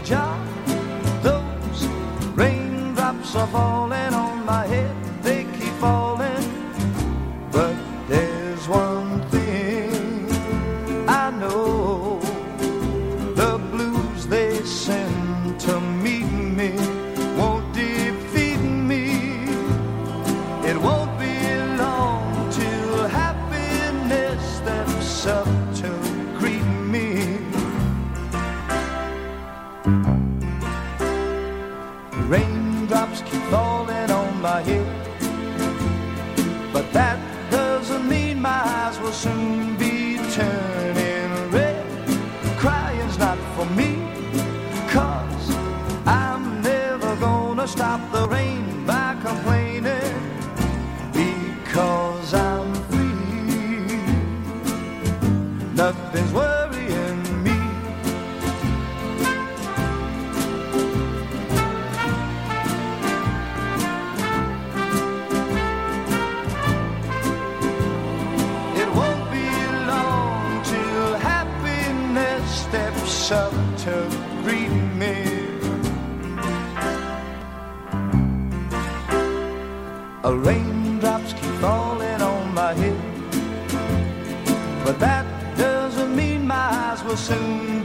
job. Those raindrops are falling. A raindrops keep falling on my head. But that doesn't mean my eyes will soon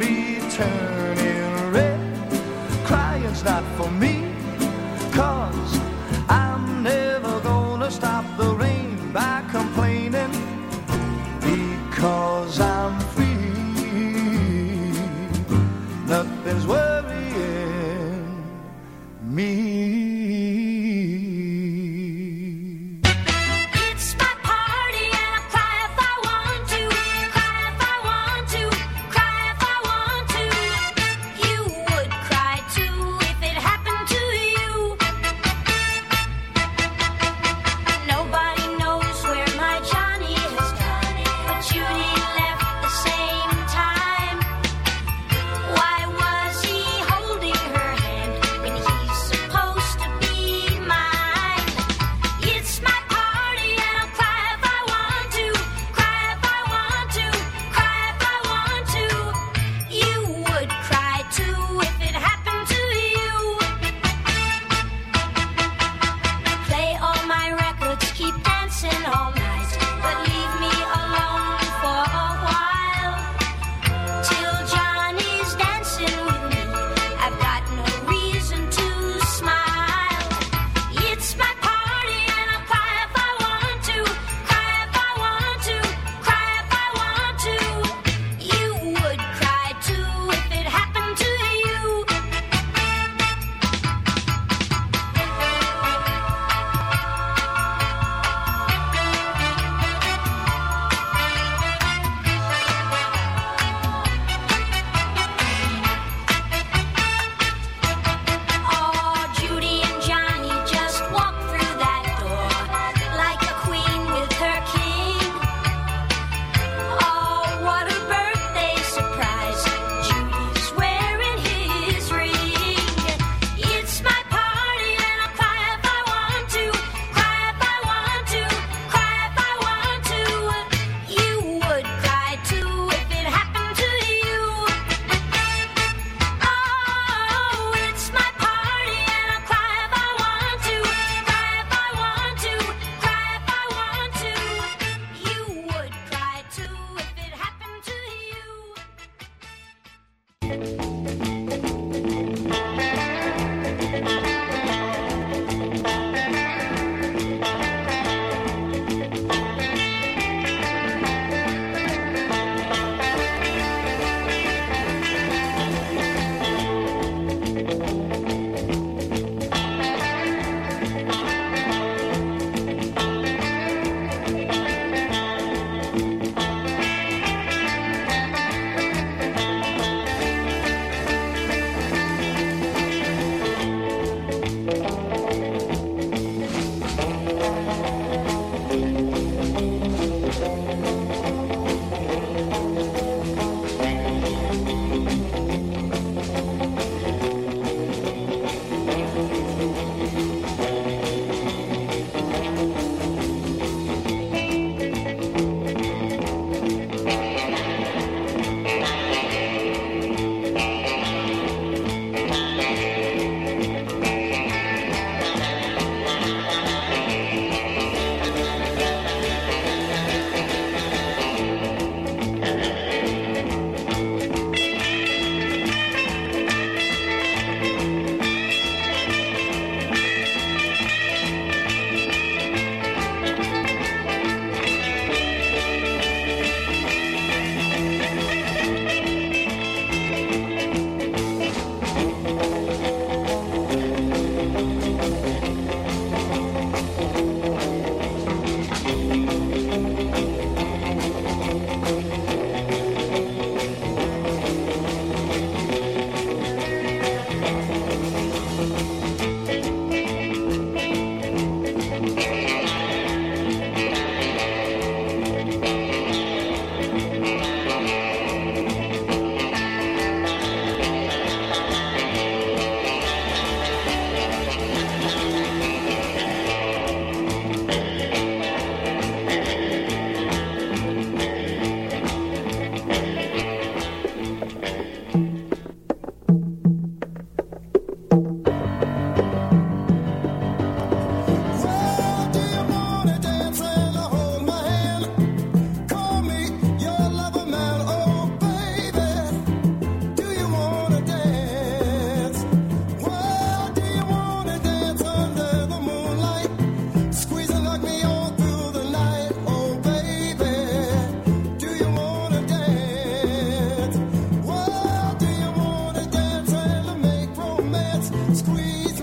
squeeze.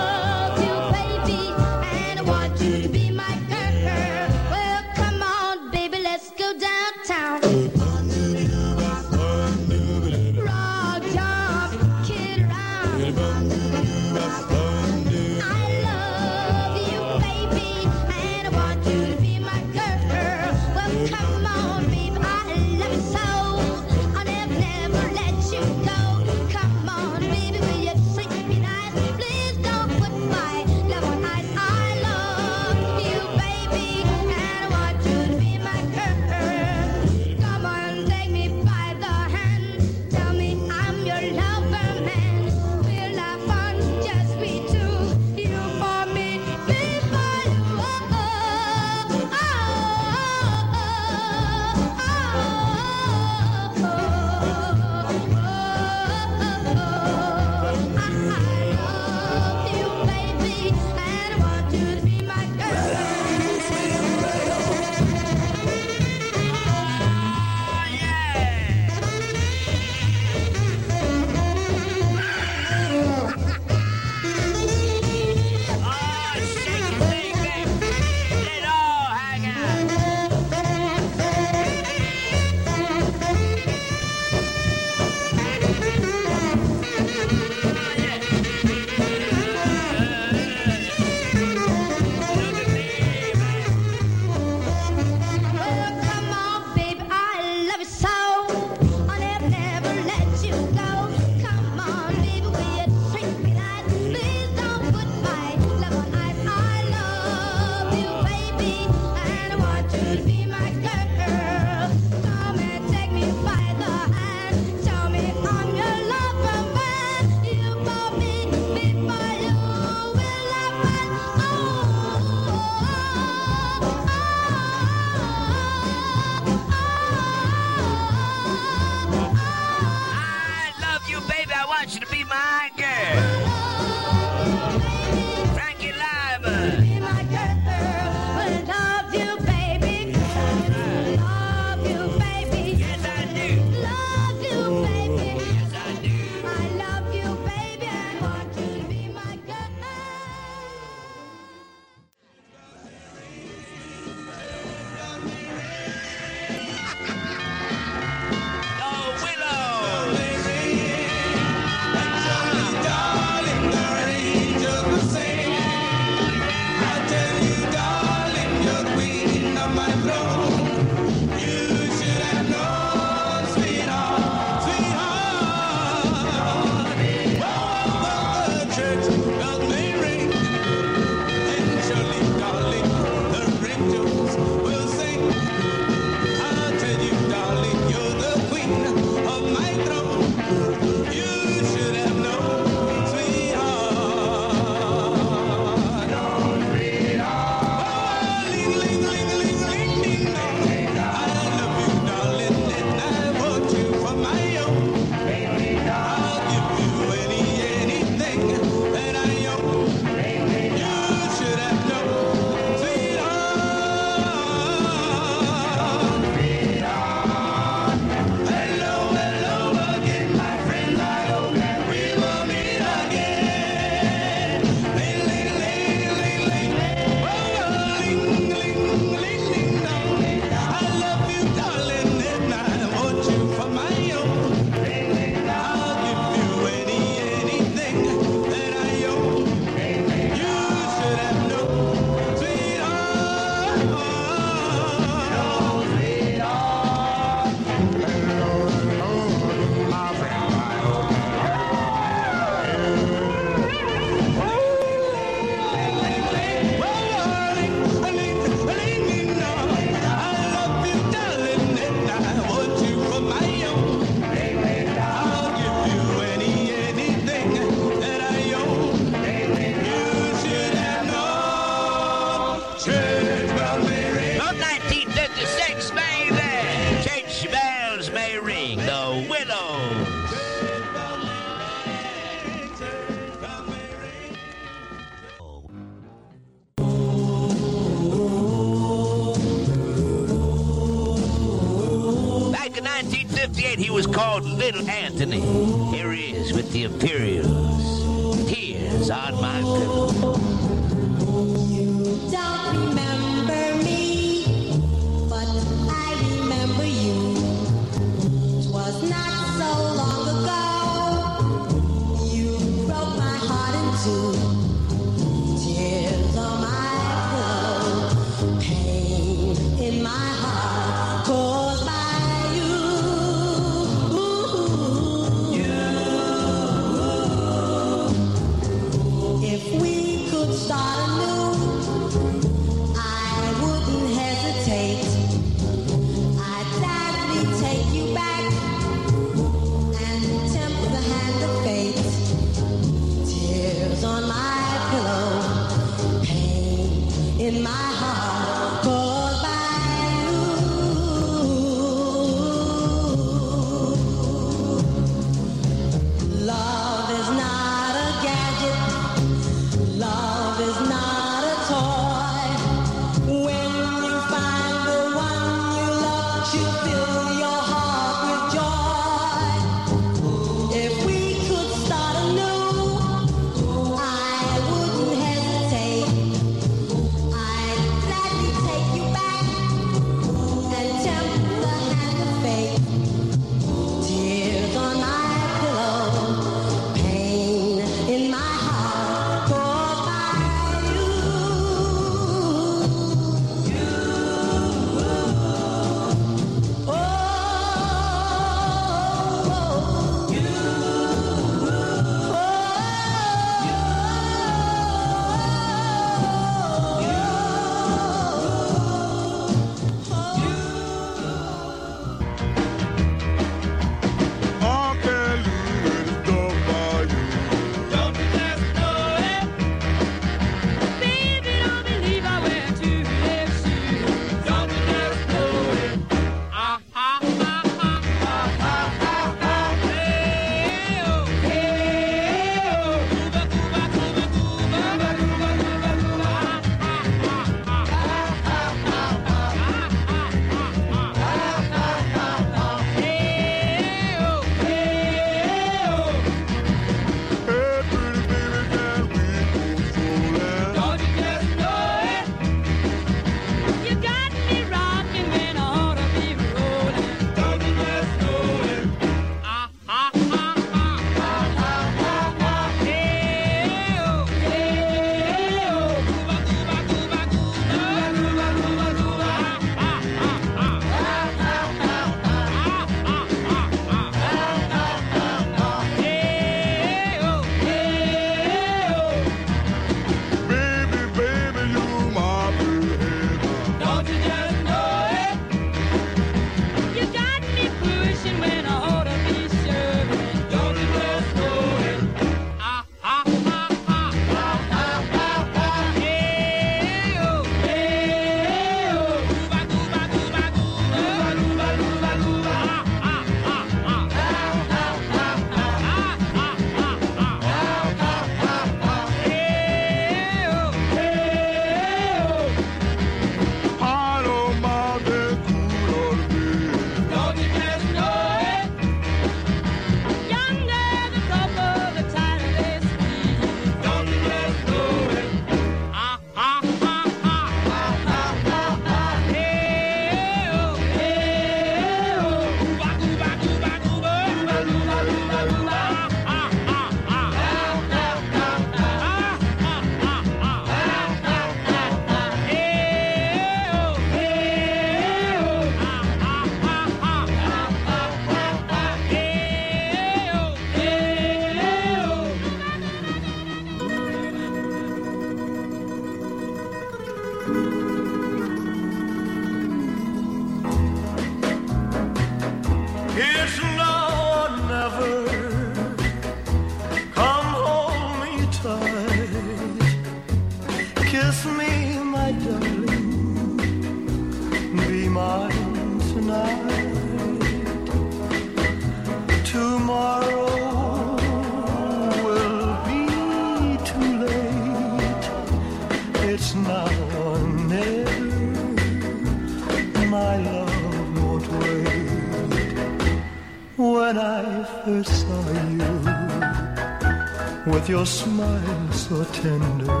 Tender.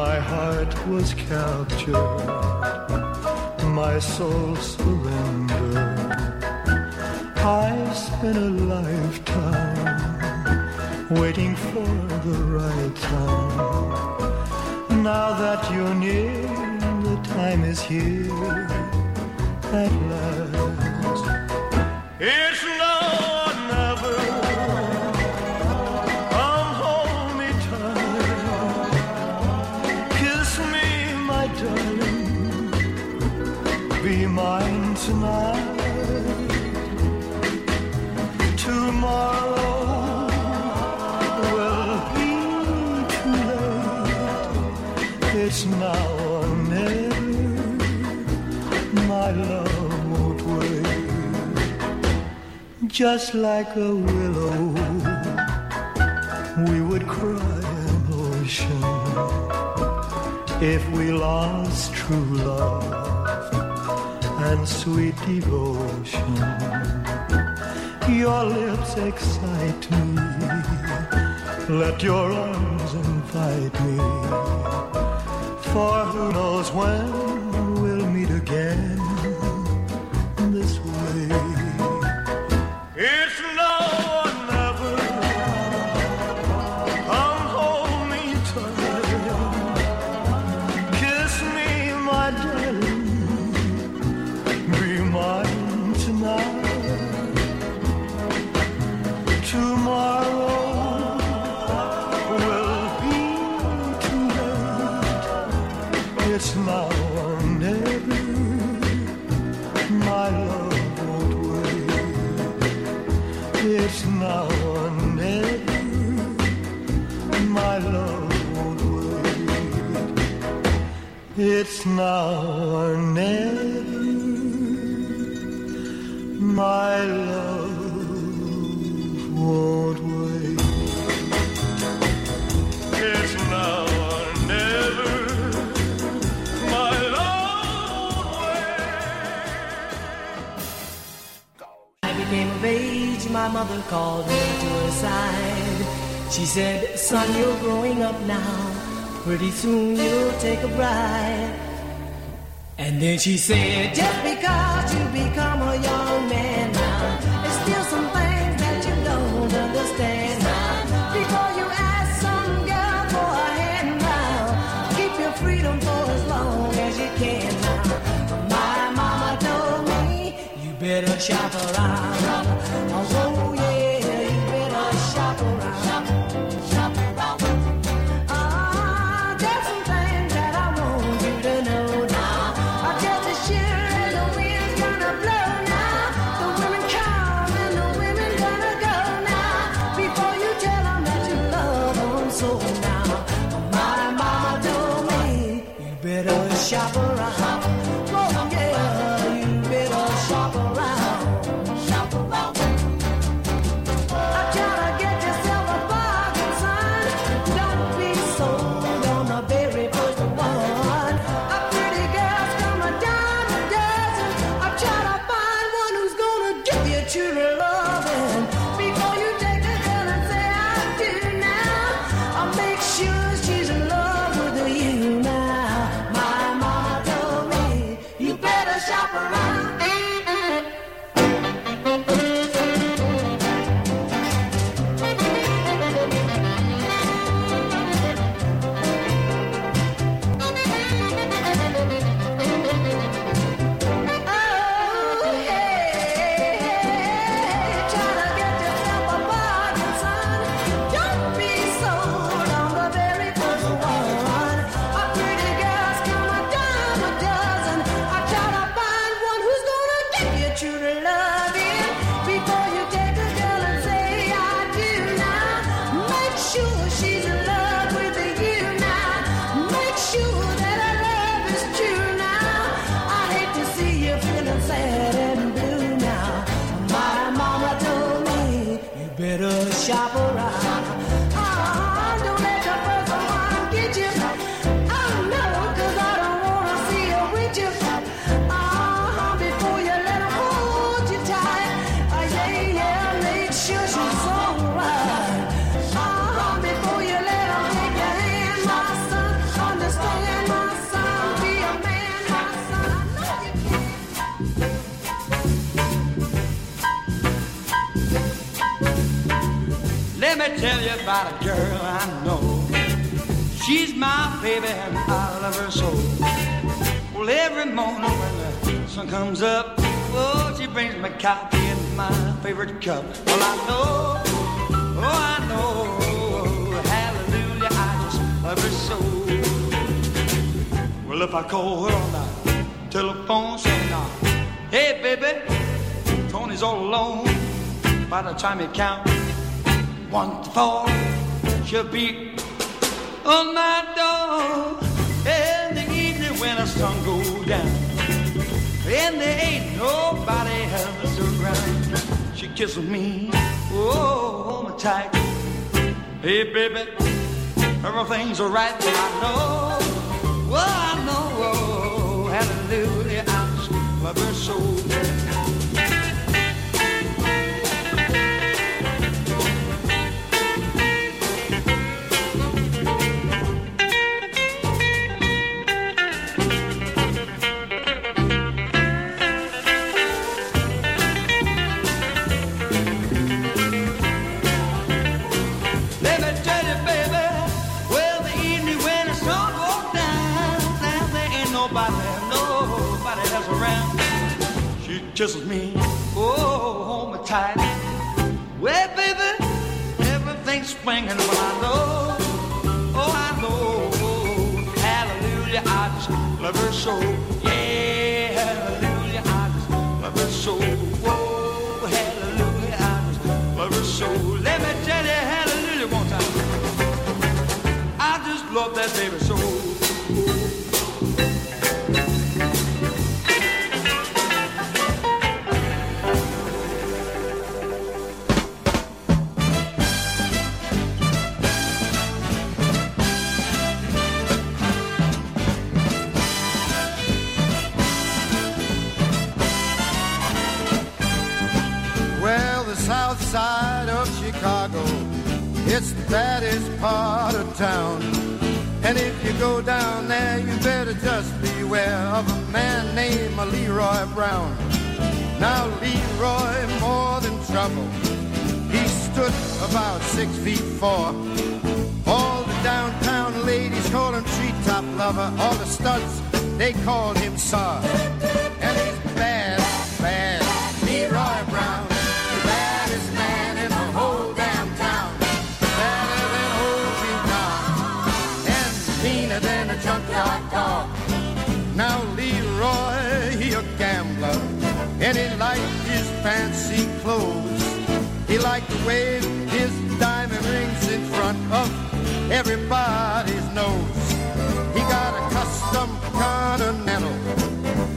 My heart was captured, my soul surrendered. I've spent a lifetime waiting for the right time. Now that you're near, the time is here mine tonight. Tomorrow will be too late. It's now or never. My love won't wait. Just like a willow, we would cry an ocean if we lost true love and sweet devotion. Your lips excite me. Let your arms invite me. For who knows when we'll meet again It's now or never. My love won't wait. It's now or never. My love wait. I became of age, my mother called me to her side. She said, son, you're growing up now. Pretty soon you'll take a bride. And then she said, just because you become a young man now, there's still some things that you don't understand. Before you ask some girl for a hand now, keep your freedom for as long as you can now. My mama told me, you better shop around. Comes up, oh, she brings me coffee in my favorite cup. Well, I know, oh, I know, hallelujah, I just love her so. Well, if I call her on the telephone, say now, uh, hey, baby, Tony's all alone. By the time you count one four, she'll be on my kisses me, oh, hold me tight. Hey, baby, everything's alright, I know, oh, I know, oh, hallelujah, I love her so. He liked to wave his diamond rings in front of everybody's nose. He got a custom Continental.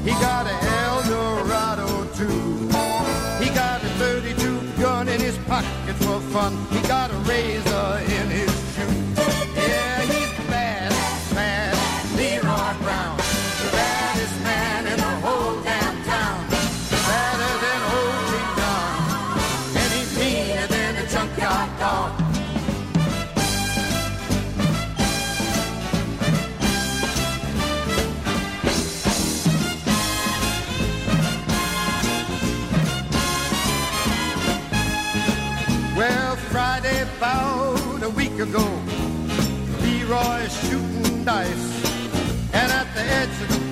He got a Eldorado too. He got a 32 gun in his pocket for fun. He got a razor in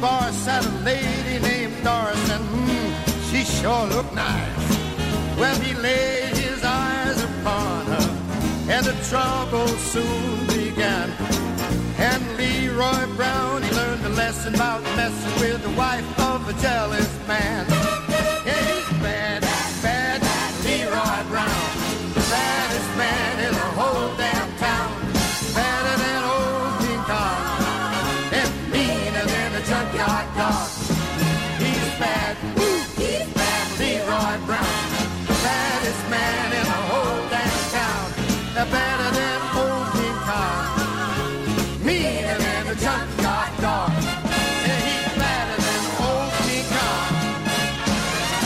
bar sat a lady named Doris, and hmm, she sure looked nice. Well, he laid his eyes upon her, and the trouble soon began. And Leroy Brown, he learned a lesson about messing with the wife of a jealous man. Yeah, he's bad, bad, Leroy Brown. The baddest man better than old King Kong. Meaner than a junkyard dog. And he's better than old King Kong.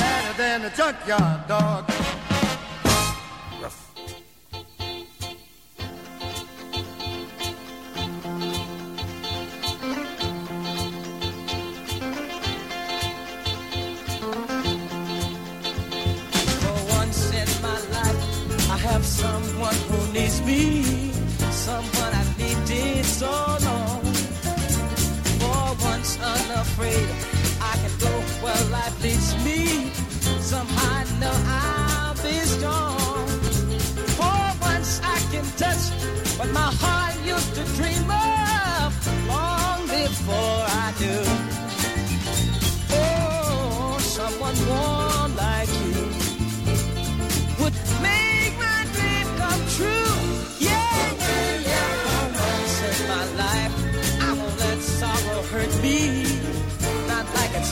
Better than a junkyard dog.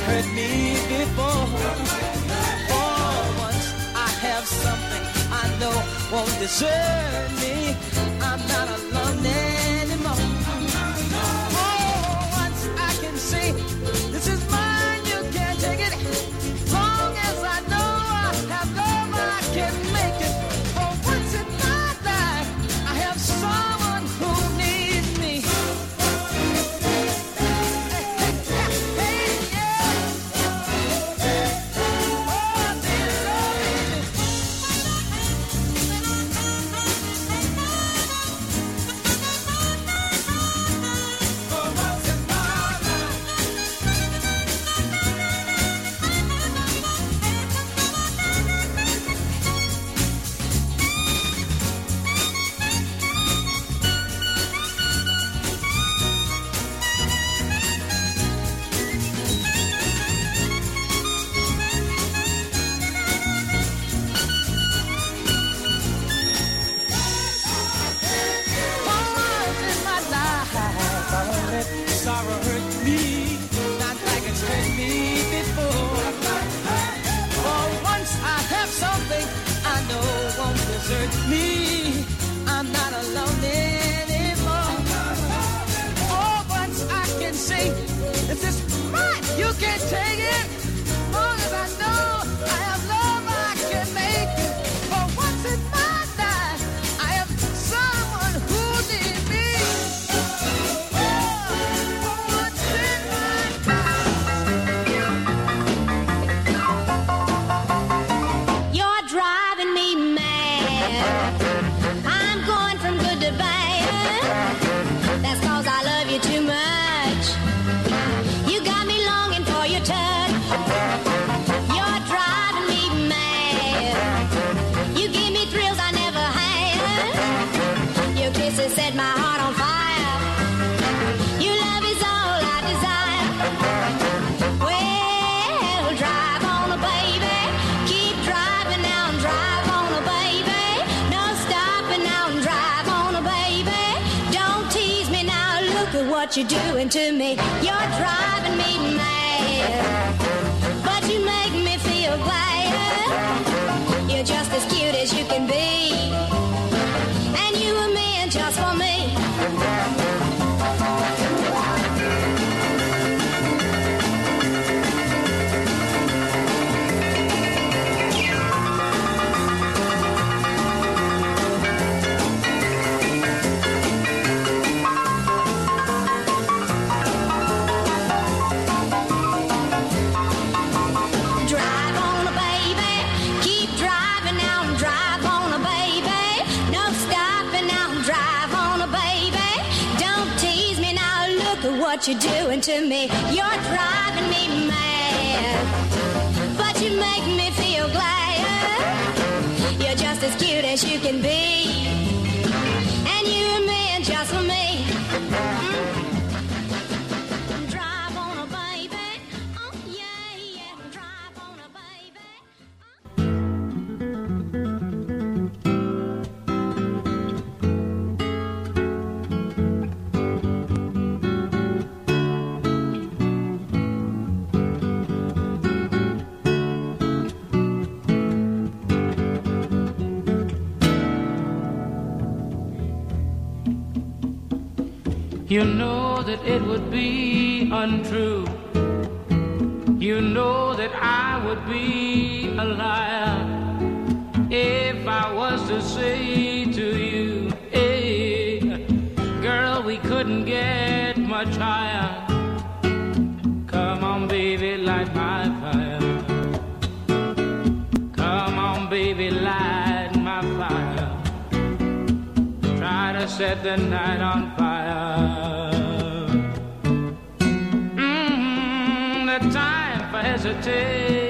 hurt me before. For once I have something I know won't desert me. I'm not alone. to me. You're You know that it would be untrue. You know that I would be I set the night on fire. Mm, the time for hesitation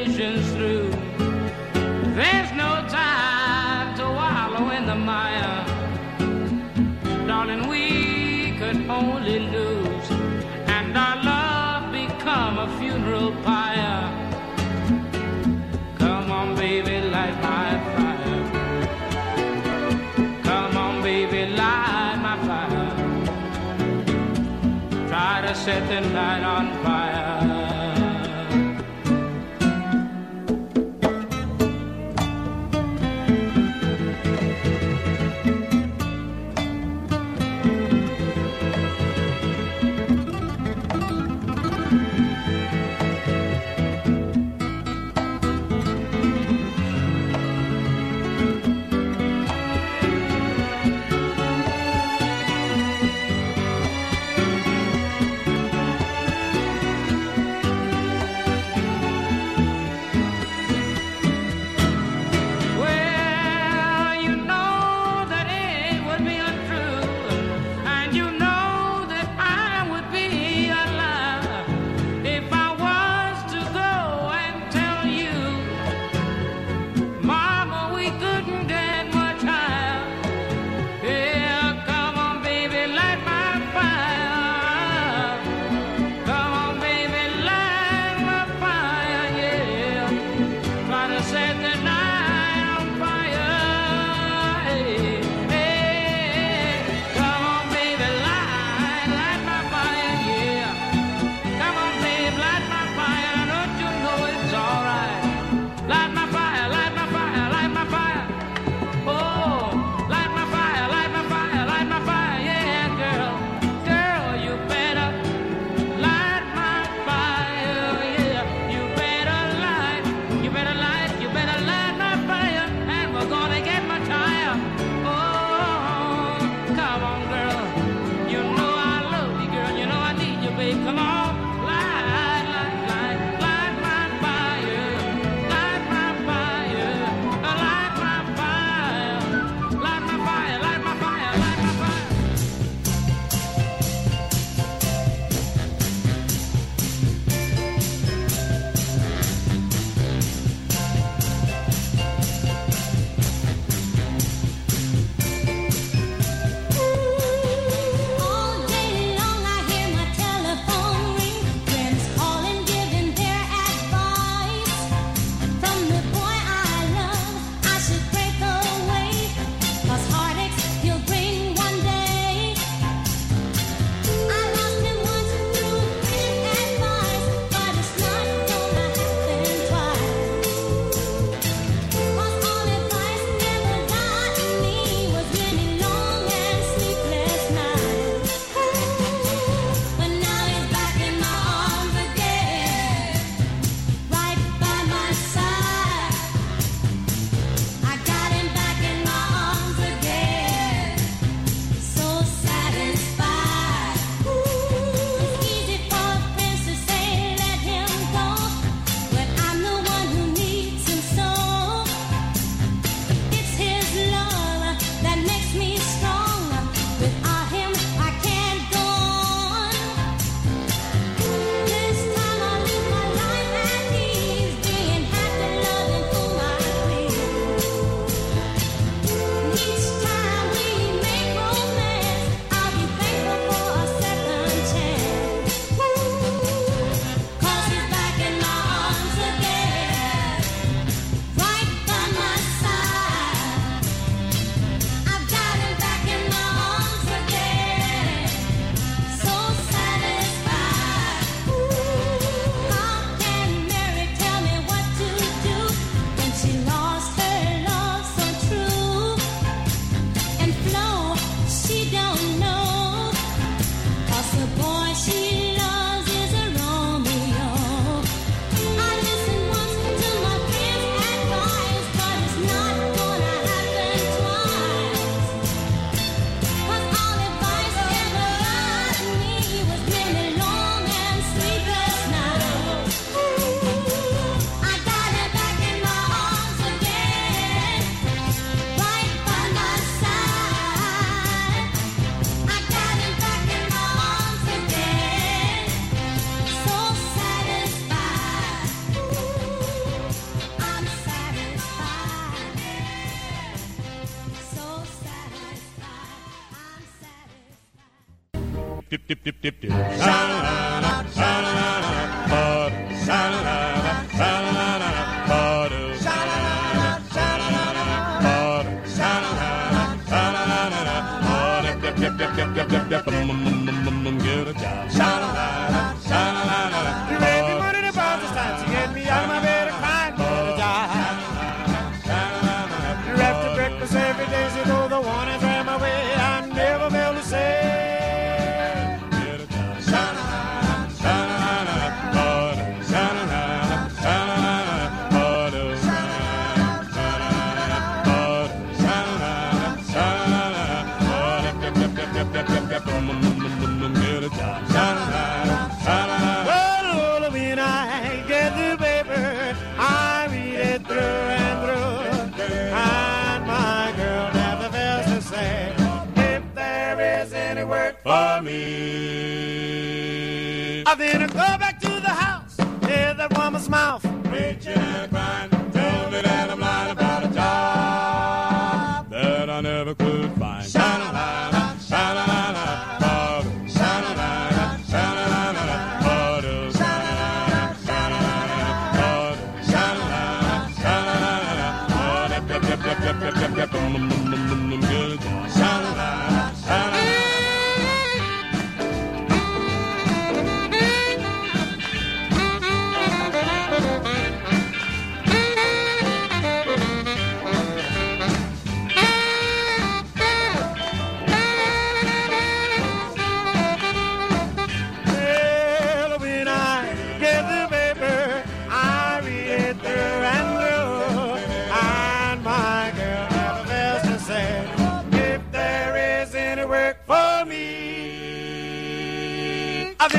yep, yep, yep, yep, yep, yep, yep, yep, yep, yep, yep, yep, yep, yep, yep, yep, yep,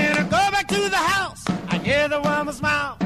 When I go back to the house, I hear the woman smile.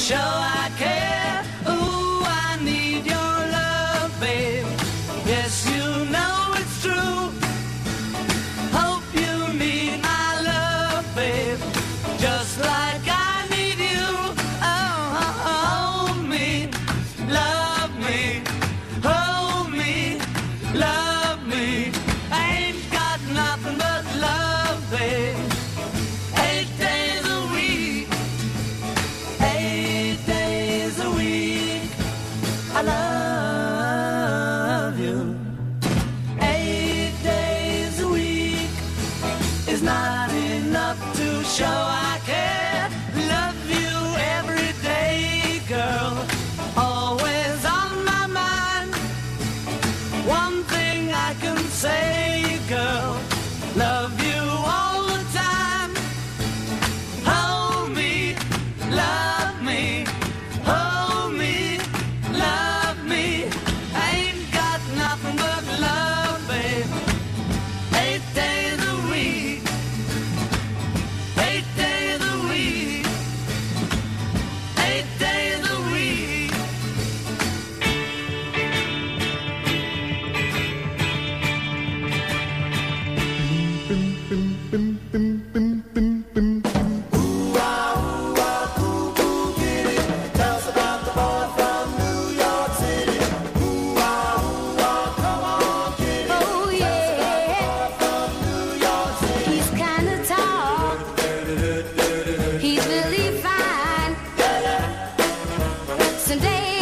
show I came. and day.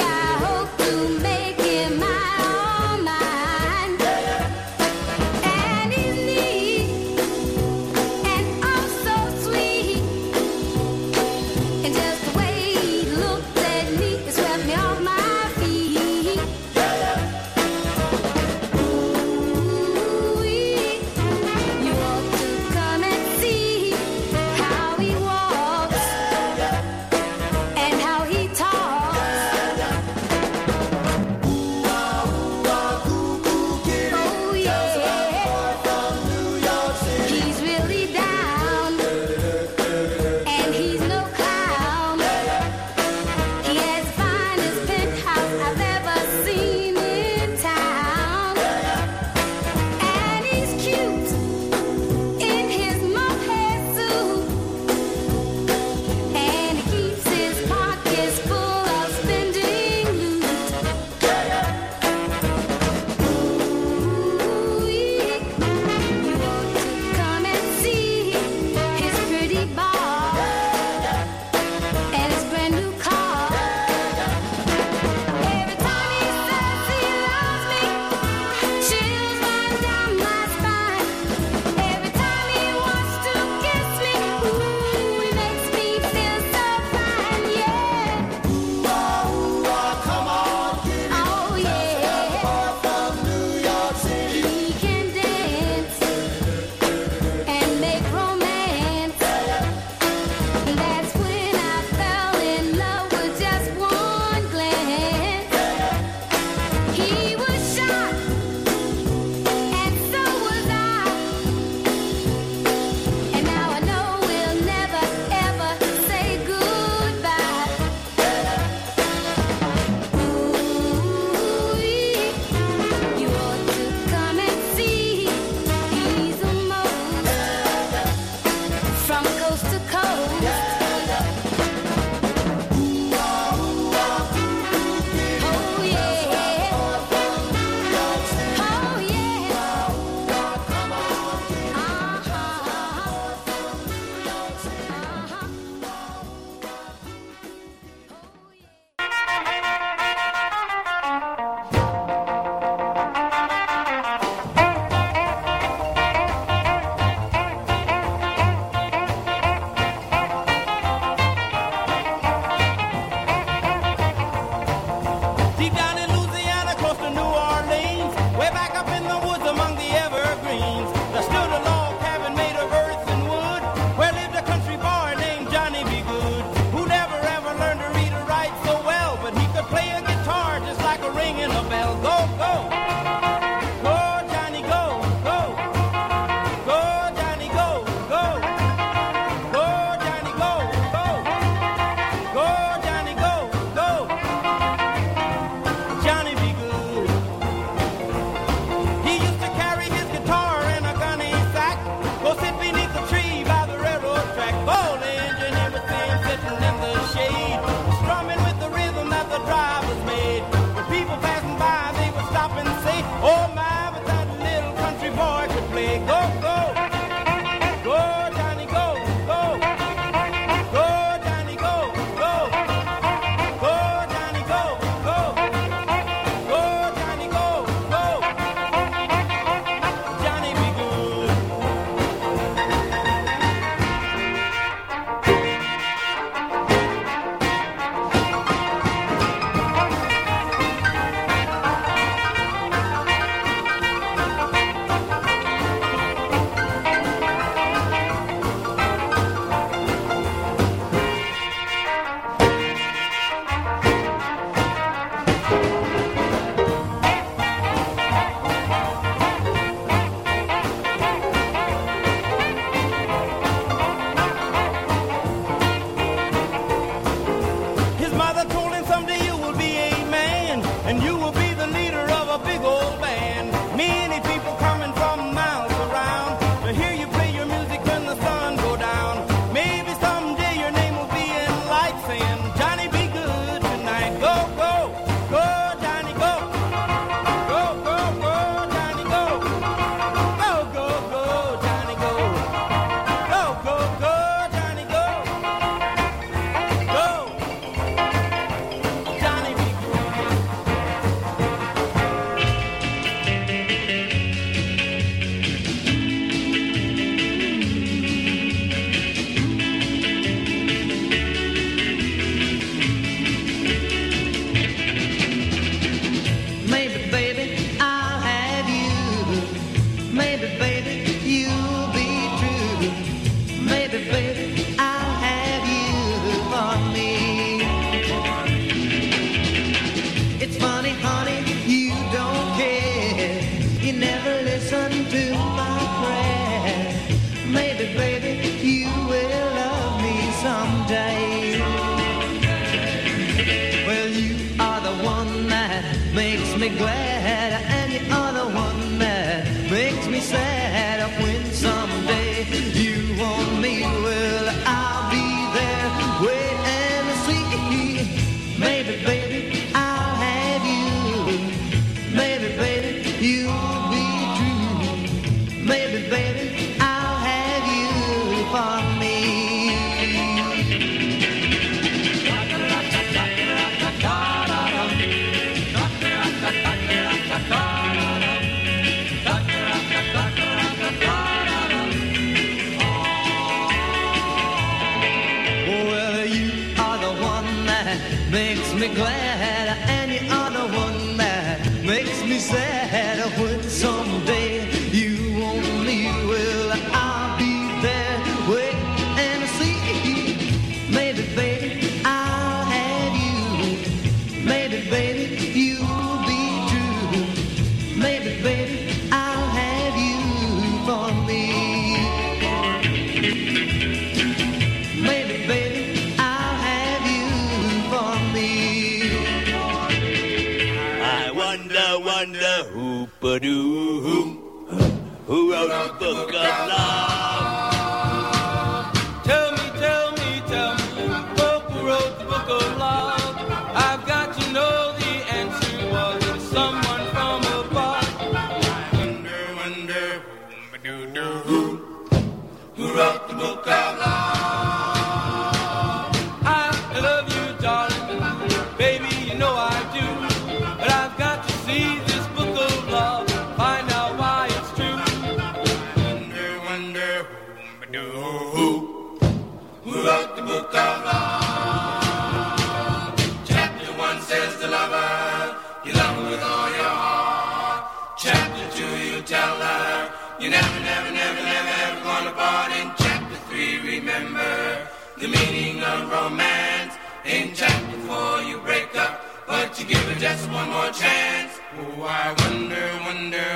one more chance. Oh, I wonder, wonder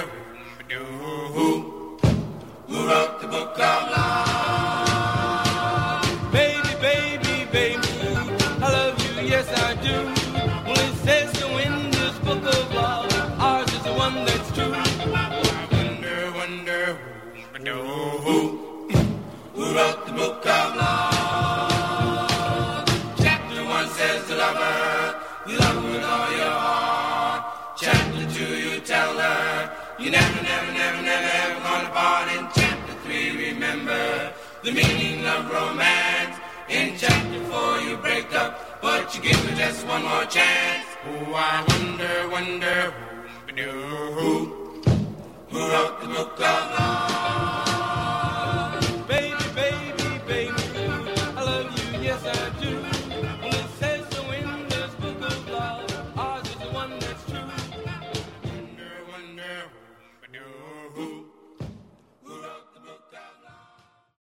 who, who, who wrote the book of life. but you give me just one more chance. Oh, I wonder, wonder who, who, who wrote the book of love.